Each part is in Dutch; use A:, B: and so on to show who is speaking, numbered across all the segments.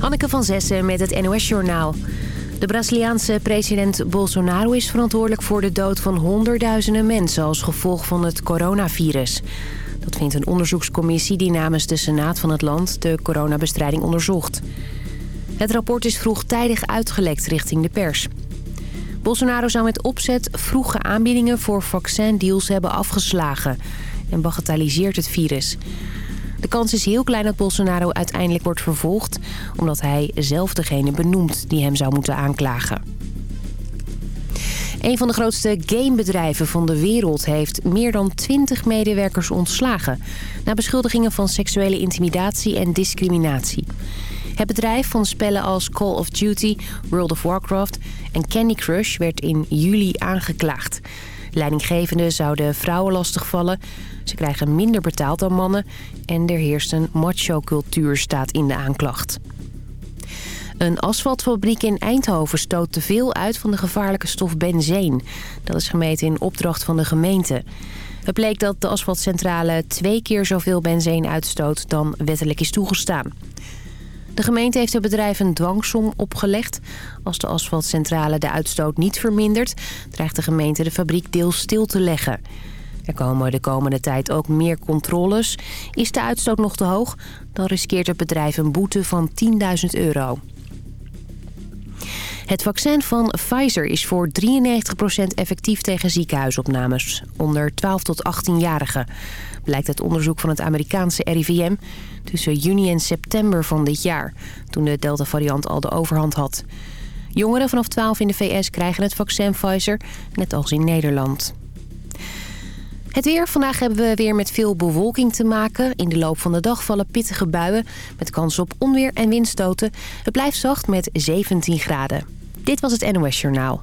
A: Hanneke van Zessen met het NOS-journaal. De Braziliaanse president Bolsonaro is verantwoordelijk voor de dood van honderdduizenden mensen... als gevolg van het coronavirus. Dat vindt een onderzoekscommissie die namens de Senaat van het land de coronabestrijding onderzocht. Het rapport is vroegtijdig uitgelekt richting de pers. Bolsonaro zou met opzet vroege aanbiedingen voor vaccindeals hebben afgeslagen... en bagatelliseert het virus... De kans is heel klein dat Bolsonaro uiteindelijk wordt vervolgd... omdat hij zelf degene benoemt die hem zou moeten aanklagen. Een van de grootste gamebedrijven van de wereld heeft meer dan 20 medewerkers ontslagen... na beschuldigingen van seksuele intimidatie en discriminatie. Het bedrijf van spellen als Call of Duty, World of Warcraft en Candy Crush werd in juli aangeklaagd. Leidinggevenden zouden vrouwen lastigvallen, ze krijgen minder betaald dan mannen en er heerst een macho-cultuur, staat in de aanklacht. Een asfaltfabriek in Eindhoven stoot te veel uit van de gevaarlijke stof benzeen. Dat is gemeten in opdracht van de gemeente. Het bleek dat de asfaltcentrale twee keer zoveel benzeen uitstoot dan wettelijk is toegestaan. De gemeente heeft het bedrijf een dwangsom opgelegd. Als de asfaltcentrale de uitstoot niet vermindert... dreigt de gemeente de fabriek deels stil te leggen. Er komen de komende tijd ook meer controles. Is de uitstoot nog te hoog? Dan riskeert het bedrijf een boete van 10.000 euro. Het vaccin van Pfizer is voor 93% effectief tegen ziekenhuisopnames onder 12 tot 18-jarigen. Blijkt uit onderzoek van het Amerikaanse RIVM tussen juni en september van dit jaar, toen de Delta-variant al de overhand had. Jongeren vanaf 12 in de VS krijgen het vaccin Pfizer, net als in Nederland. Het weer. Vandaag hebben we weer met veel bewolking te maken. In de loop van de dag vallen pittige buien met kans op onweer en windstoten. Het blijft zacht met 17 graden. Dit was het NOS Journaal.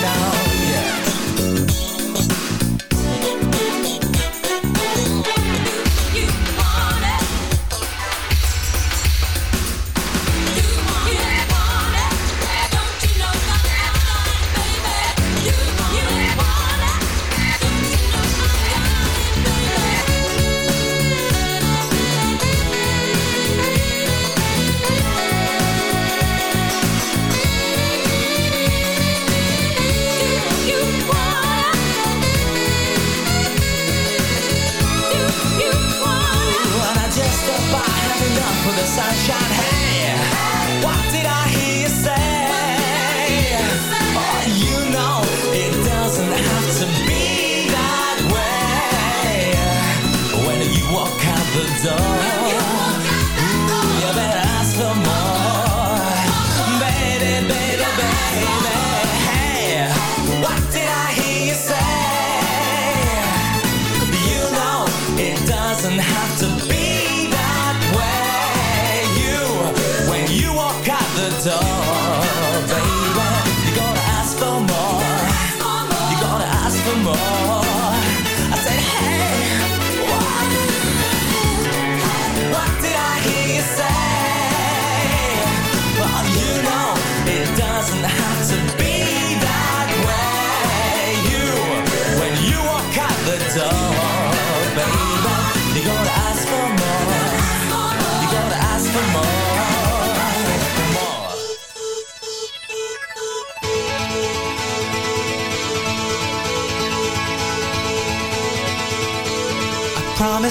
B: now. What's it?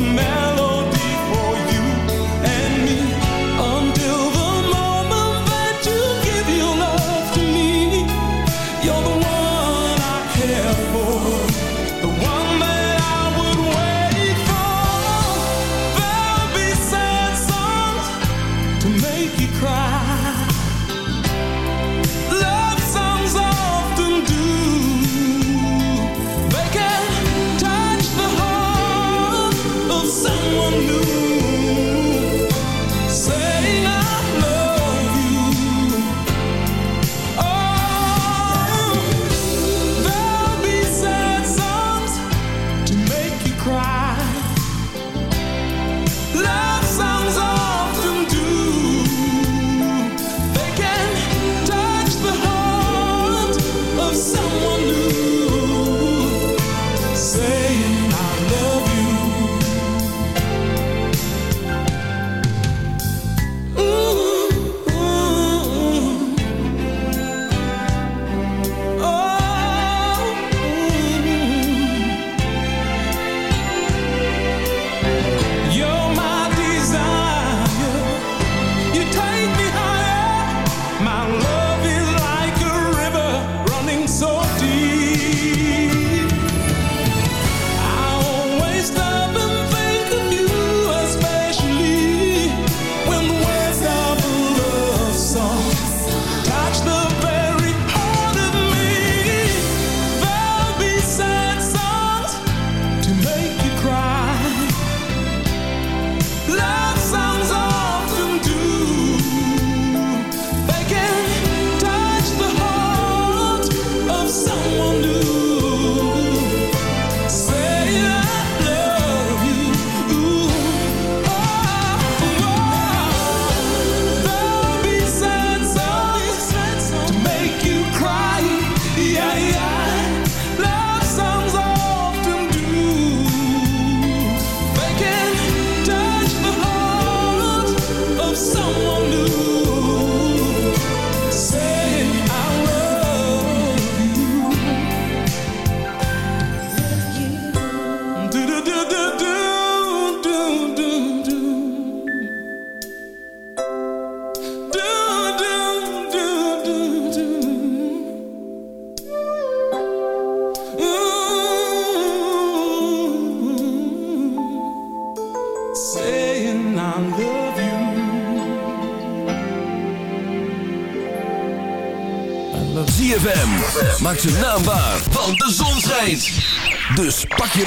C: man.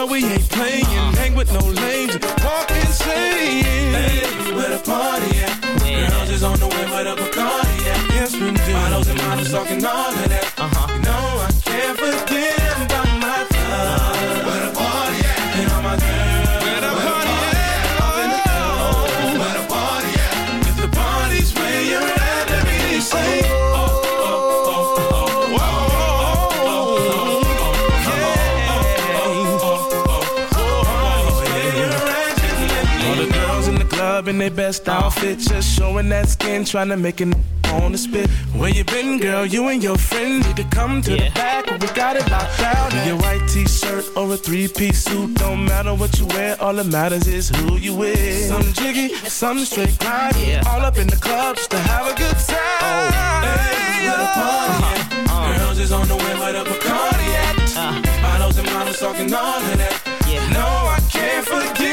D: So, we ain't their best outfit, just showing that skin, trying to make it on the spit. Where you been, girl? You and your friends need to come to yeah. the back. We got it locked down. In your white t-shirt or a three-piece suit, don't matter what you wear. All that matters is who you with. Some jiggy, some straight grind. Yeah. All up in the club just to have a good time. Oh. Hey, where the party uh-huh. uh. Girls is on the way, where the Bacardi at? Uh. Models and models talking all of that. Yeah. No, I can't forget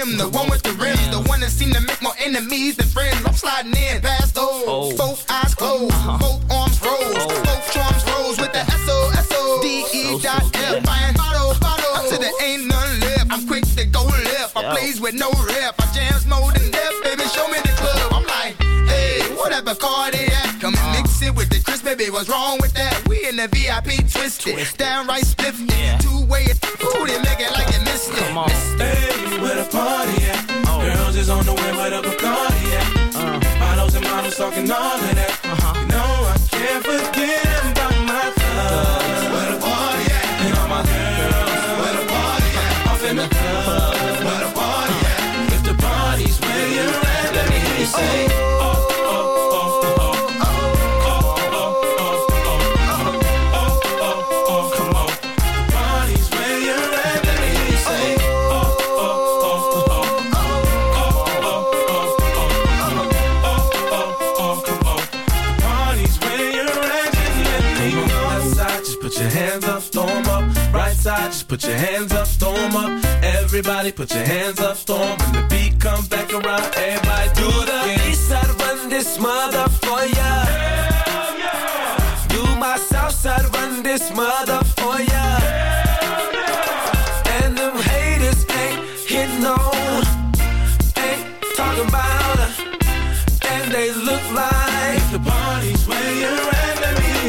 D: the
E: one with the rims, the one that seem to make more enemies than friends. I'm sliding in past those, oh. both eyes closed, uh-huh. both arms rose, oh. both charms rose with the S O S O D E dot F. Buying bottle, bottle, until there ain't none left. I'm quick to go left. I plays with no rep. I jams more than death, baby. Show me the club. I'm like, hey, whatever car they at, come and mix it with the crisp, baby. What's wrong with that? We in the VIP twisted, twisted. downright spiffy. Yeah. Two way, ooh, they make it like you missed it. Come on.
D: Hey, talking all of that. Put your hands up, storm up. Right side, just put your hands up, storm up. Everybody put your hands up, storm. When the beat comes back around, everybody do the east side run this mother for ya. Yeah. Do my south side run this mother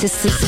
F: Sisters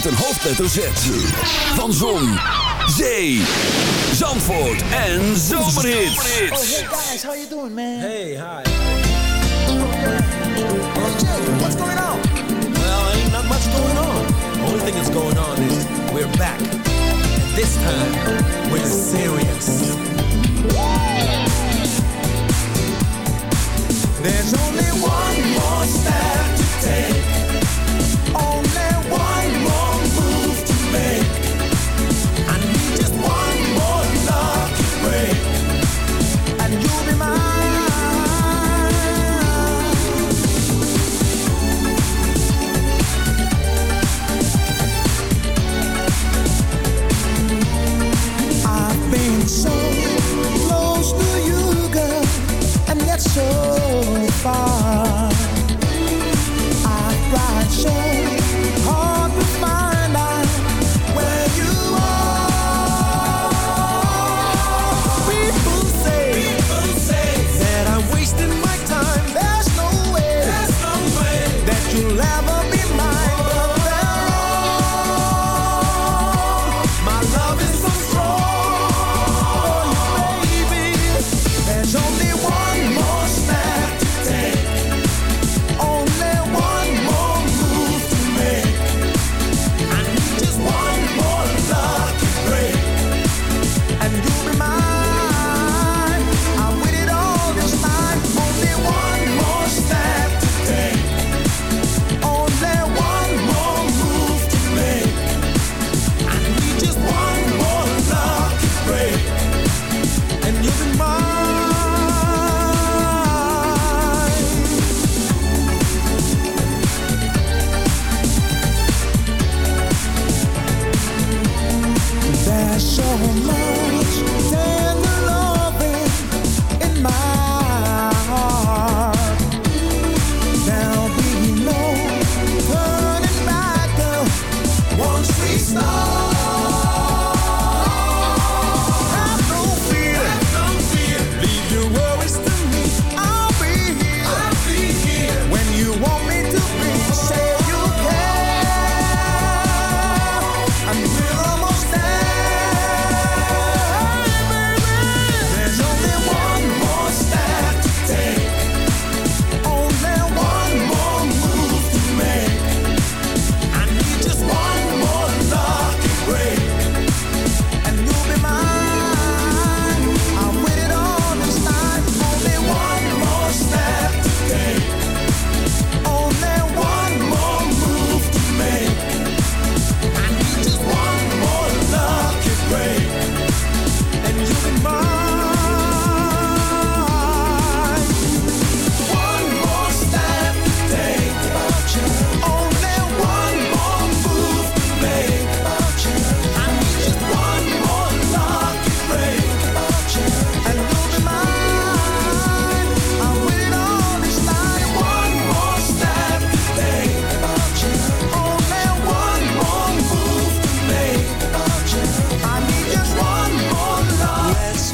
G: Hoofdletter Z. Van Zon, Zee, Zandvoort en Zomerhits.
H: Oh, hey guys, how you doing, man?
I: Hey, hi.
H: Oh, Jay, what's going on?
I: Well, ain't not much going on. The only thing that's going on is we're back. And this time, we're serious.
D: There's only one more step to take. so
J: far.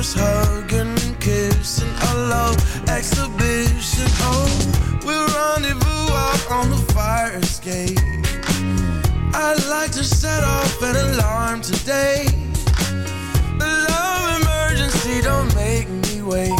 J: arms hugging and kissing A love exhibition. Oh, we'll rendezvous out on the fire escape. I'd like to set off an alarm today. A love emergency don't make me wait.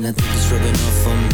B: and I think it's rubbing off on me.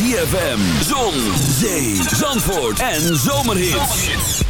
K: Dfm Zon, Zee, Zandvoort en Zomerhits.